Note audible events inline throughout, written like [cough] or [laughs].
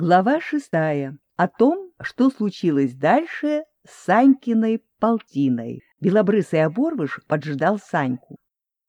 Глава шестая. О том, что случилось дальше с Санькиной полтиной. Белобрысый оборвыш поджидал Саньку.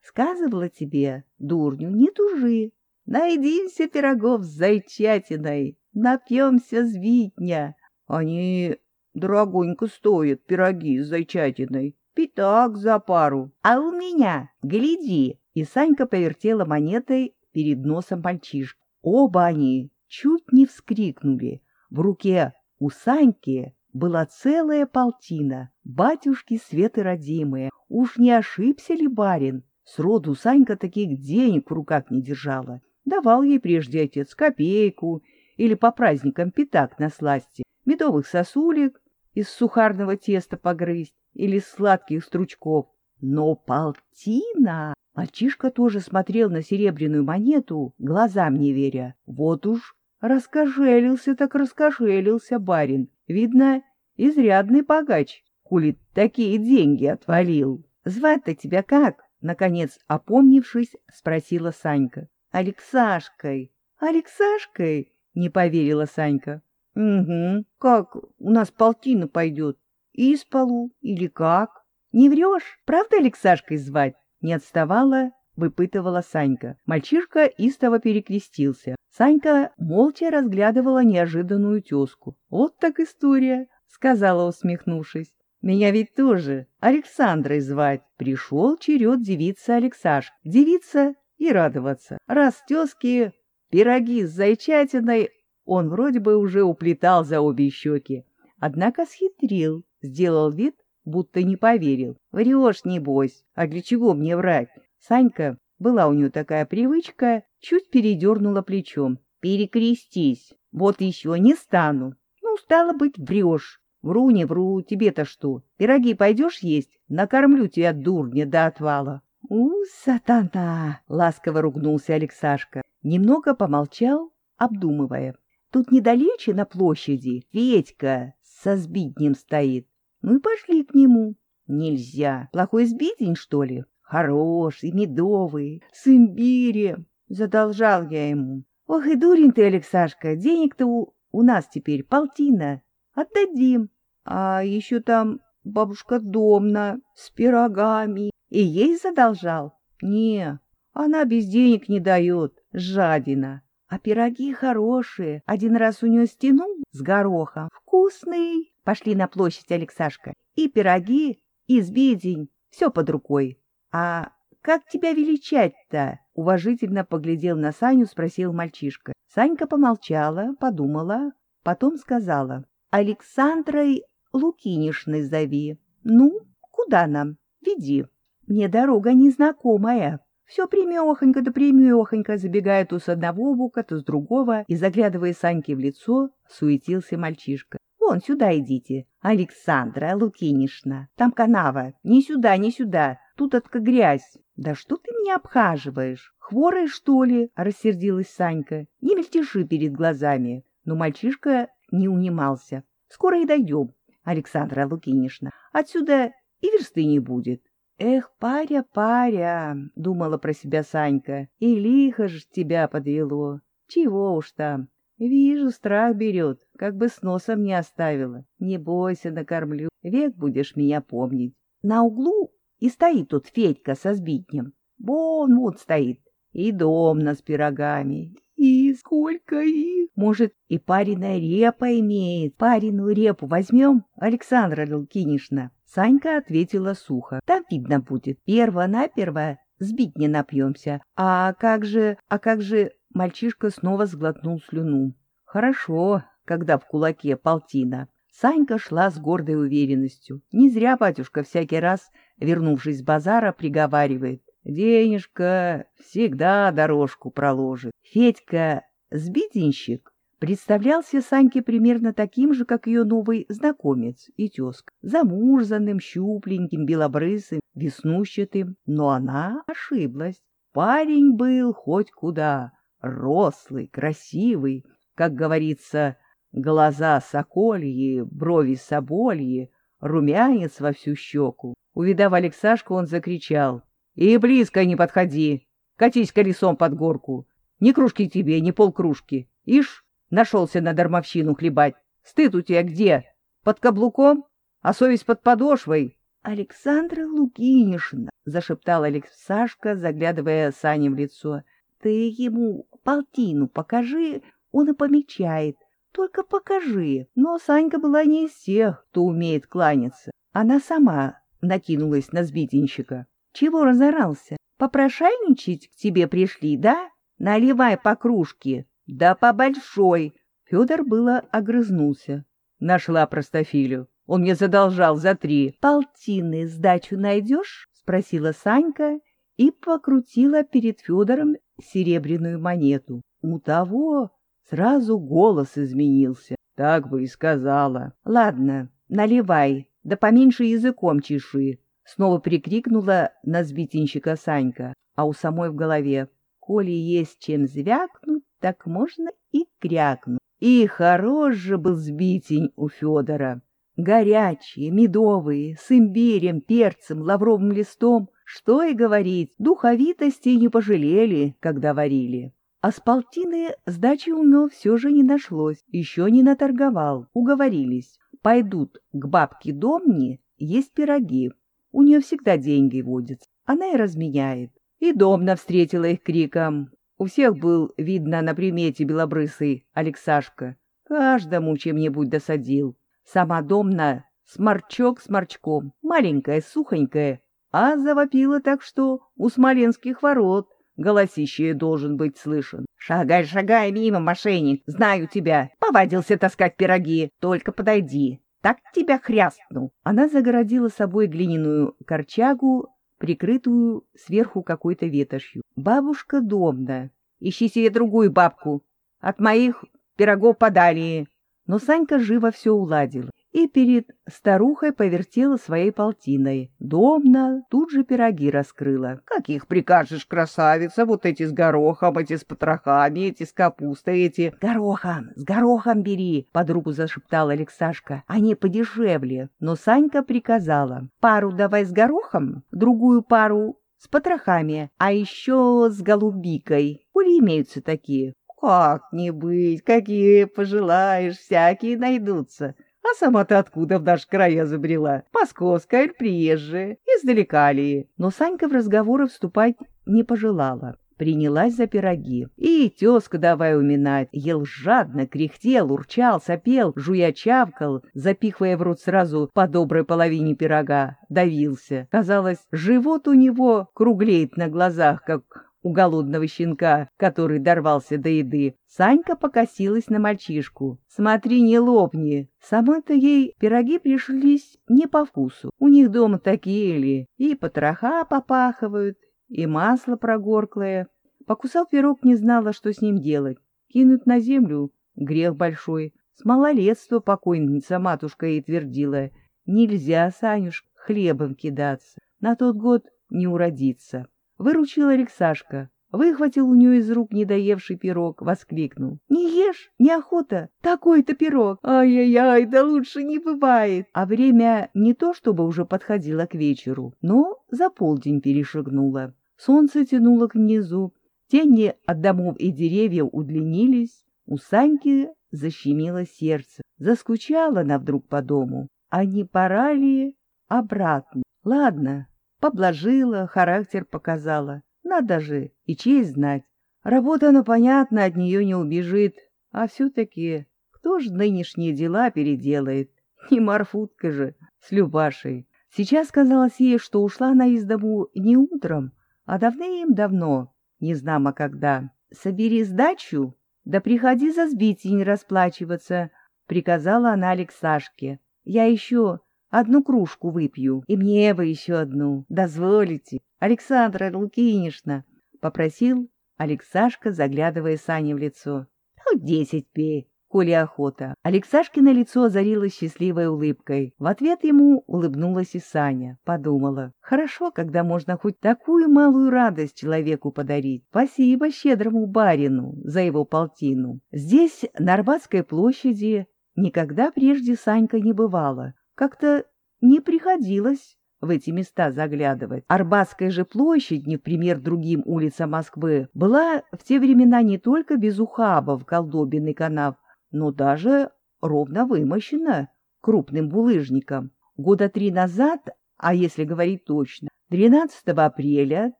Сказывала тебе, дурню, не тужи. Найдимся пирогов с зайчатиной, напьемся звитня. Они дорогонько стоят, пироги с зайчатиной. Пятак за пару. А у меня, гляди. И Санька повертела монетой перед носом мальчишки. Оба они чуть не вскрикнули. В руке у Саньки была целая полтина. Батюшки Светы родимые, уж не ошибся ли барин? Сроду Санька таких денег в руках не держала. Давал ей прежде отец копейку или по праздникам пятак на сласти, медовых сосулек из сухарного теста погрызть или сладких стручков. Но полтина! Мальчишка тоже смотрел на серебряную монету, глазам не веря. Вот уж Раскошелился так раскошелился барин. Видно, изрядный богач, хули такие деньги отвалил. Звать-то тебя как? Наконец, опомнившись, спросила Санька. Алексашкой. Алексашкой? Не поверила Санька. Угу. Как у нас полтина пойдет? Из полу или как? Не врешь? Правда Алексашкой звать? Не отставала выпытывала Санька. Мальчишка истово перекрестился. Санька молча разглядывала неожиданную тезку. «Вот так история», — сказала, усмехнувшись. «Меня ведь тоже Александрой звать. Пришел черед девицы Алексаш. Девица и радоваться. Раз тезки пироги с зайчатиной, он вроде бы уже уплетал за обе щеки. Однако схитрил, сделал вид, будто не поверил. Врешь, небось. А для чего мне врать? Санька, была у нее такая привычка, чуть передернула плечом. «Перекрестись! Вот еще не стану!» «Ну, стало быть, врешь!» «Вру, не вру, тебе-то что? Пироги пойдешь есть? Накормлю тебя, дурня, до отвала!» «У, сатана!» — ласково ругнулся Алексашка. Немного помолчал, обдумывая. «Тут недалече на площади Федька со сбитнем стоит. Ну и пошли к нему». «Нельзя. Плохой сбитень, что ли?» Хороший, медовый, с имбирем. Задолжал я ему. Ох и дурень ты, Алексашка, денег-то у, у нас теперь полтина. Отдадим. А еще там бабушка Домна с пирогами. И ей задолжал? Не, она без денег не дает, жадина. А пироги хорошие. Один раз у нее стянул с горохом. Вкусный. Пошли на площадь, Алексашка. И пироги, и сбидень. Все под рукой. «А как тебя величать-то?» — уважительно поглядел на Саню, спросил мальчишка. Санька помолчала, подумала, потом сказала. «Александрой Лукинишной зови. Ну, куда нам? Веди. Мне дорога незнакомая». Все примехонько да примехонько, забегая то с одного бока, то с другого, и, заглядывая Саньке в лицо, суетился мальчишка. «Вон, сюда идите, Александра Лукинишна. Там канава. Не сюда, не сюда. Тут отка грязь. Да что ты меня обхаживаешь? Хворая, что ли? Рассердилась Санька. Не мельтеши перед глазами. Но мальчишка не унимался. Скоро и дойдем, Александра Лукинишна. Отсюда и версты не будет. Эх, паря, паря, думала про себя Санька. И лихо ж тебя подвело. Чего уж там. Вижу, страх берет, как бы с носом не оставила. Не бойся, накормлю, век будешь меня помнить. На углу и стоит тут Федька со сбитнем. Вон вот стоит. И домна с пирогами. И сколько их? Может, и пареная репа имеет. Пареную репу возьмем, Александра Лукинишна? Санька ответила сухо. Там видно будет. Перво-наперво сбить не напьемся. А как же, а как же... Мальчишка снова сглотнул слюну. Хорошо, когда в кулаке полтина. Санька шла с гордой уверенностью. Не зря батюшка всякий раз, вернувшись с базара, приговаривает. Денежка всегда дорожку проложит. Федька, сбитенщик, представлялся Саньке примерно таким же, как ее новый знакомец и тезка. Замурзанным, щупленьким, белобрысым, веснущатым. Но она ошиблась. Парень был хоть куда. Рослый, красивый, как говорится, Глаза сокольи, брови собольи, румянец во всю щеку. Увидав Алексашку, он закричал. — И близко не подходи! Катись колесом под горку! Ни кружки тебе, ни полкружки! Ишь, Нашелся на дармовщину хлебать. Стыд у тебя где? Под каблуком? А совесть под подошвой? Александра Лукинишна, — зашептал Алексашка, заглядывая Сане в лицо, — ты ему полтину покажи, он и помечает. Только покажи. Но Санька была не из тех, кто умеет кланяться. Она сама накинулась на сбитенщика. Чего разорался? Попрошайничать к тебе пришли, да? Наливай по кружке. Да по большой. Федор было огрызнулся. Нашла простофилю. Он мне задолжал за три. Полтины сдачу найдешь? Спросила Санька и покрутила перед Федором серебряную монету. У того сразу голос изменился. Так бы и сказала. Ладно, наливай, да поменьше языком чеши. Снова прикрикнула на сбитенщика Санька, а у самой в голове. Коли есть чем звякнуть, так можно и крякнуть. И хорош же был сбитень у Федора. Горячие, медовые, с имбирем, перцем, лавровым листом. Что и говорить, духовитости не пожалели, когда варили. А с полтины сдачи у него все же не нашлось, еще не наторговал, уговорились. Пойдут к бабке Домни есть пироги, у нее всегда деньги водятся. Она и разменяет. И Домна встретила их криком. У всех был, видно, на примете белобрысый Алексашка. Каждому чем-нибудь досадил. Сама Домна сморчок сморчком, маленькая, сухонькая, а завопила так, что у смоленских ворот голосище должен быть слышен. «Шагай, шагай мимо, мошенник, знаю тебя. Повадился таскать пироги, только подойди так тебя хрястну!» Она загородила собой глиняную корчагу, прикрытую сверху какой-то ветошью. «Бабушка домна. Ищи себе другую бабку. От моих пирогов подали». Но Санька живо все уладила и перед старухой повертела своей полтиной. Домна тут же пироги раскрыла. — Как их прикажешь, красавица? Вот эти с горохом, эти с потрохами, эти с капустой, эти... — Горохом, с горохом бери! — подругу зашептал Алексашка. — Они подешевле. Но Санька приказала. — Пару давай с горохом, другую пару с потрохами, а еще с голубикой. Коли имеются такие. — Как не быть, какие пожелаешь, всякие найдутся. А сама-то откуда в наши края забрела? Московская или приезжая? Издалека ли? Но Санька в разговоры вступать не пожелала. Принялась за пироги. И тезка давай уминать. Ел жадно, кряхтел, урчал, сопел, жуя чавкал, запихивая в рот сразу по доброй половине пирога. Давился. Казалось, живот у него круглеет на глазах, как у голодного щенка, который дорвался до еды. Санька покосилась на мальчишку. «Смотри, не лопни!» Сама-то ей пироги пришлись не по вкусу. У них дома такие ли. И потроха попахивают, и масло прогорклое. Покусал пирог, не знала, что с ним делать. Кинуть на землю — грех большой. С малолетства покойница матушка ей твердила. Нельзя, Санюш, хлебом кидаться. На тот год не уродиться. Выручил Алексашка, выхватил у нее из рук недоевший пирог, воскликнул. «Не ешь, неохота, такой-то пирог! Ай-яй-яй, да лучше не бывает!» А время не то чтобы уже подходило к вечеру, но за полдень перешагнуло. Солнце тянуло к низу, тени от домов и деревьев удлинились, у Саньки защемило сердце. Заскучала она вдруг по дому. А не пора ли обратно? Ладно, Поблажила, характер показала. Надо же и честь знать. Работа, ну, понятно, от нее не убежит. А все-таки кто ж нынешние дела переделает? [laughs] Не Марфутка же с Любашей. Сейчас казалось ей, что ушла она из дому не утром, а давным-давно, не знамо когда. «Собери сдачу, да приходи за сбитень расплачиваться», — приказала она Алексашке. «Я еще Одну кружку выпью, и мне бы еще одну. Дозволите, Александра Лукинишна, — попросил Алексашка, заглядывая Сане в лицо. — Хоть десять пей, коли охота. Алексашкино лицо озарилось счастливой улыбкой. В ответ ему улыбнулась и Саня. Подумала, хорошо, когда можно хоть такую малую радость человеку подарить. Спасибо щедрому барину за его полтину. Здесь, на Арбатской площади, никогда прежде Санька не бывала. Как-то не приходилось в эти места заглядывать. Арбатская же площадь, не в пример другим улицам Москвы, была в те времена не только без ухабов, колдобин и канав, но даже ровно вымощена крупным булыжником. Года три назад, а если говорить точно, 13 апреля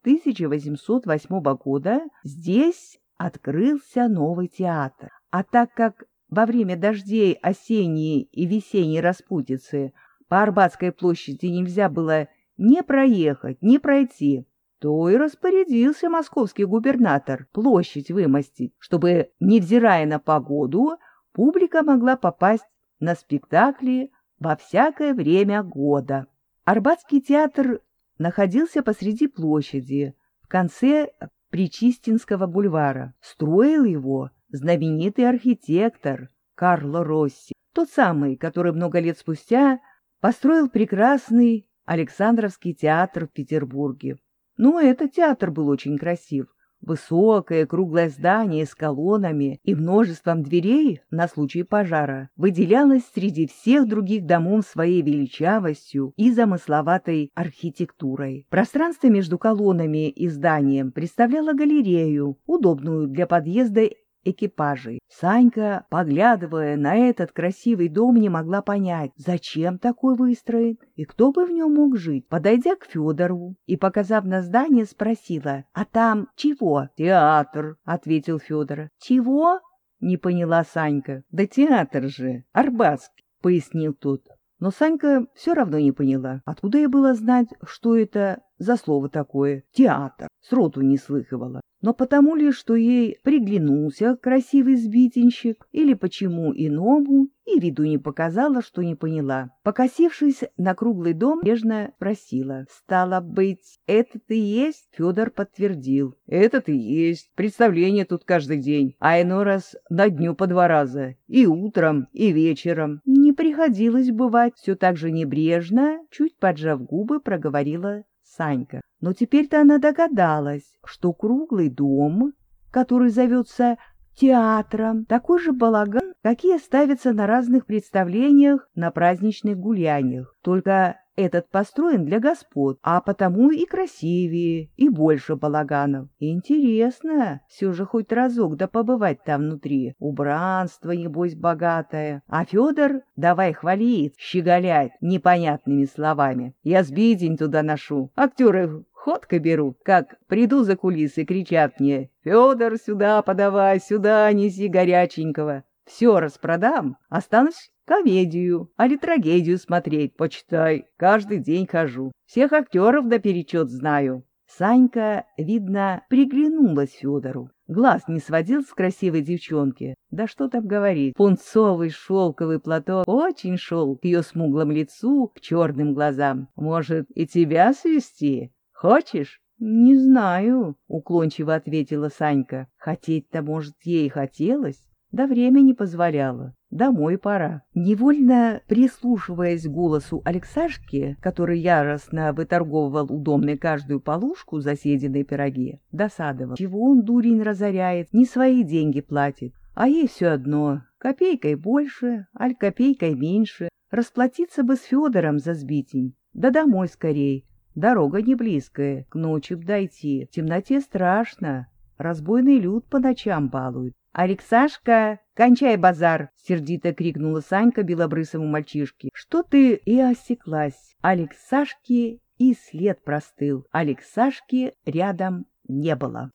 1808 года здесь открылся новый театр. А так как во время дождей осенней и весенней распутицы по Арбатской площади нельзя было не проехать, не пройти, то и распорядился московский губернатор площадь вымостить, чтобы, невзирая на погоду, публика могла попасть на спектакли во всякое время года. Арбатский театр находился посреди площади, в конце Причистинского бульвара. Строил его знаменитый архитектор Карло Росси, тот самый, который много лет спустя построил прекрасный Александровский театр в Петербурге. Ну, этот театр был очень красив. Высокое круглое здание с колоннами и множеством дверей на случай пожара выделялось среди всех других домов своей величавостью и замысловатой архитектурой. Пространство между колоннами и зданием представляло галерею, удобную для подъезда экипажей. Санька, поглядывая на этот красивый дом, не могла понять, зачем такой выстроен и кто бы в нем мог жить. Подойдя к Федору и показав на здание, спросила, «А там чего?» «Театр», — ответил Федор. «Чего?» — не поняла Санька. «Да театр же, Арбатский», — пояснил тот. Но Санька все равно не поняла, откуда ей было знать, что это за слово такое «театр». Сроту не слыхивала но потому ли, что ей приглянулся красивый сбитенщик, или почему иному, и виду не показала, что не поняла. Покосившись на круглый дом, нежно просила. «Стало быть, это ты есть?» Федор подтвердил. «Это ты есть. Представление тут каждый день. А иной раз на дню по два раза. И утром, и вечером. Не приходилось бывать. Все так же небрежно, чуть поджав губы, проговорила Санька. Но теперь-то она догадалась, что круглый дом, который зовется театром, такой же балаган, какие ставятся на разных представлениях на праздничных гуляниях, только этот построен для господ, а потому и красивее, и больше балаганов. Интересно, все же хоть разок да побывать там внутри. Убранство, небось, богатое. А Федор давай хвалит, щеголять непонятными словами. Я сбидень туда ношу. Актеры ходко берут, как приду за кулисы, кричат мне «Федор, сюда подавай, сюда неси горяченького». Все распродам, останусь комедию, али трагедию смотреть, почитай. Каждый день хожу. Всех актеров наперечет знаю. Санька, видно, приглянулась Федору. Глаз не сводил с красивой девчонки. Да что там говорить, пунцовый шелковый платок очень шел к ее смуглому лицу, к черным глазам. Может, и тебя свести? Хочешь? «Не знаю», — уклончиво ответила Санька. «Хотеть-то, может, ей хотелось, да время не позволяло. Домой пора. Невольно прислушиваясь к голосу Алексашки, который яростно выторговывал удобной каждую полушку за съеденные пироги, досадовал. Чего он, дурень, разоряет, не свои деньги платит, а ей все одно, копейкой больше, аль копейкой меньше. Расплатиться бы с Федором за сбитень, да домой скорей. Дорога не близкая, к ночи б дойти, в темноте страшно, разбойный люд по ночам балует. «Алексашка, кончай базар!» — сердито крикнула Санька белобрысому мальчишке. «Что ты?» И осеклась. Алексашки и след простыл. Алексашки рядом не было.